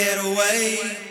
get away.